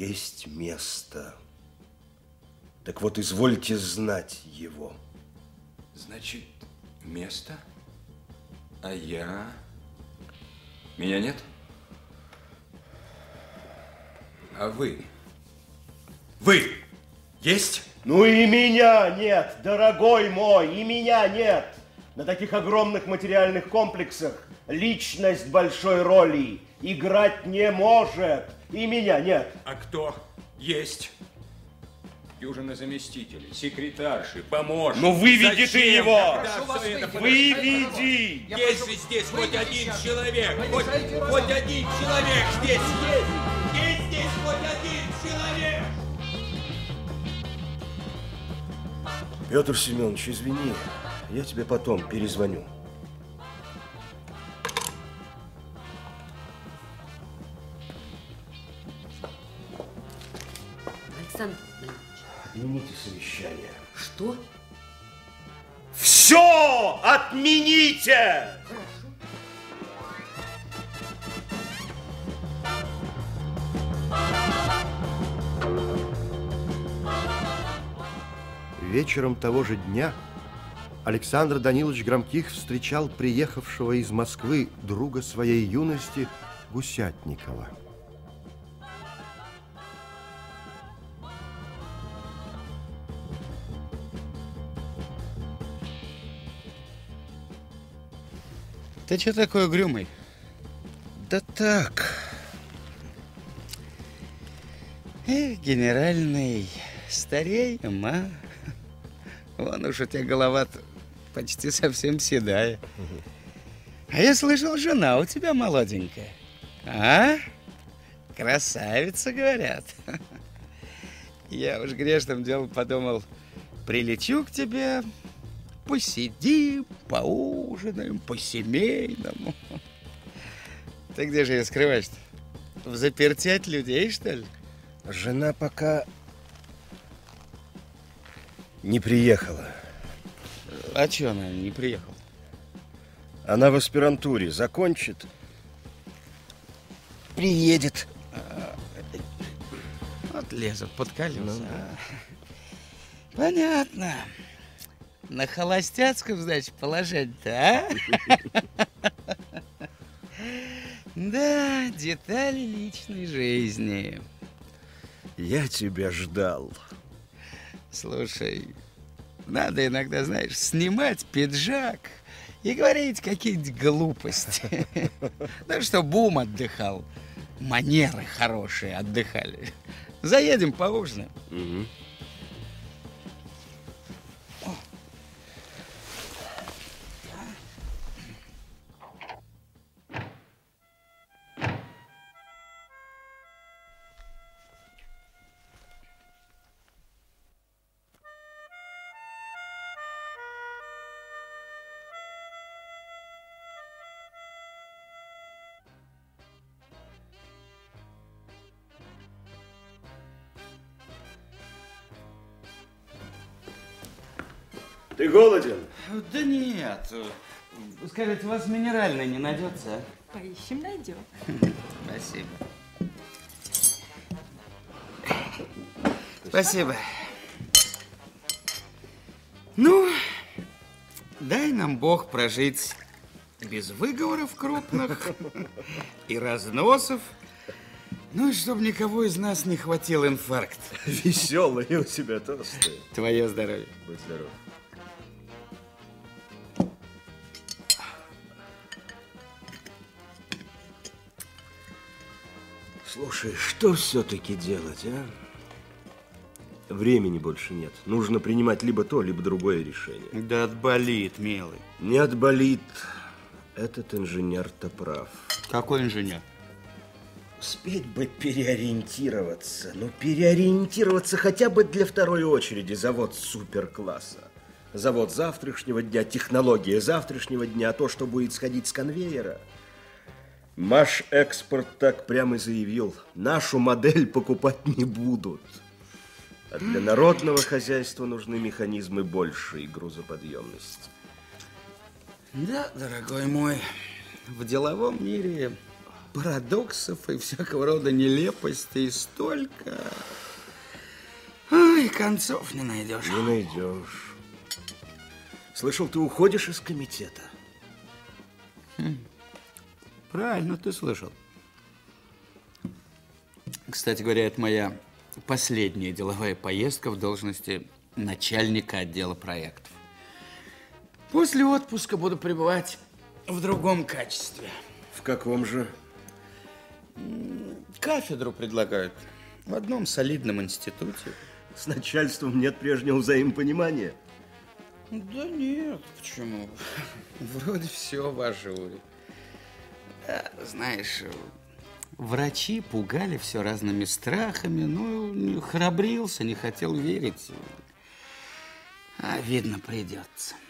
есть место. Так вот, извольте знать его. Значит, место? А я? Меня нет? А вы? Вы есть? Ну и меня нет, дорогой мой, и меня нет. На таких огромных материальных комплексах личность большой роли играть не может. И меня нет. А кто есть? Дюжина заместителей, секретарши, помощник. Ну выведи Зачем? ты его! Выведи! Есть же здесь хоть один сейчас. человек, Вы хоть, хоть один человек здесь есть. Есть здесь хоть один человек. Петр Семенович, извини, я тебе потом перезвоню. Александр Отмените совещание. что? Все отмените! Вечером того же дня Александр Данилович Громких встречал приехавшего из Москвы друга своей юности Гусятникова. Ты что такой угрюмый? Да так, Эх, генеральный, стареем, а? Вон уж у тебя голова почти совсем седая. А я слышал, жена у тебя молоденькая. А? Красавица, говорят. Я уж грешным делом подумал, прилечу к тебе, посидим, поужинаем, по-семейному. Ты где же ее скрываешь-то? В заперти от людей, что ли? Жена пока не приехала. А чё она не приехала? Она в аспирантуре закончит. Приедет. Вот лезут под колеса. а. Понятно. На холостяцком, значит, положить-то, а? Да, детали личной жизни. Я тебя ждал. Слушай, надо иногда, знаешь, снимать пиджак и говорить какие-нибудь глупости. Ну, что Бум отдыхал, манеры хорошие отдыхали. Заедем поужинаем. Ты голоден? Да нет. Скажите, у вас минеральная не найдется? а? Поищем, найдем. Спасибо. Спасибо. Ну, дай нам Бог прожить без выговоров крупных и разносов, ну и чтобы никого из нас не хватил инфаркт. Веселые у тебя тосты. Твое здоровье. Будь здоров. Слушай, что все-таки делать, а? Времени больше нет. Нужно принимать либо то, либо другое решение. Да отболит, милый. Не отболит. Этот инженер-то прав. Какой инженер? Успеть бы переориентироваться. Ну, переориентироваться хотя бы для второй очереди. Завод суперкласса. Завод завтрашнего дня, технология завтрашнего дня, то, что будет сходить с конвейера. Маш экспорт так прямо заявил. Нашу модель покупать не будут. А для народного хозяйства нужны механизмы большей грузоподъемности. Да, дорогой мой, в деловом мире парадоксов и всякого рода нелепостей столько. Ай, концов не найдешь. Не найдешь. Слышал, ты уходишь из комитета. Правильно ты слышал. Кстати говоря, это моя последняя деловая поездка в должности начальника отдела проектов. После отпуска буду пребывать в другом качестве. В каком же? Кафедру предлагают в одном солидном институте. С начальством нет прежнего взаимопонимания. Да нет, почему? Вроде все в ажуре. Знаешь, врачи пугали все разными страхами, не храбрился, не хотел верить. А видно, придется.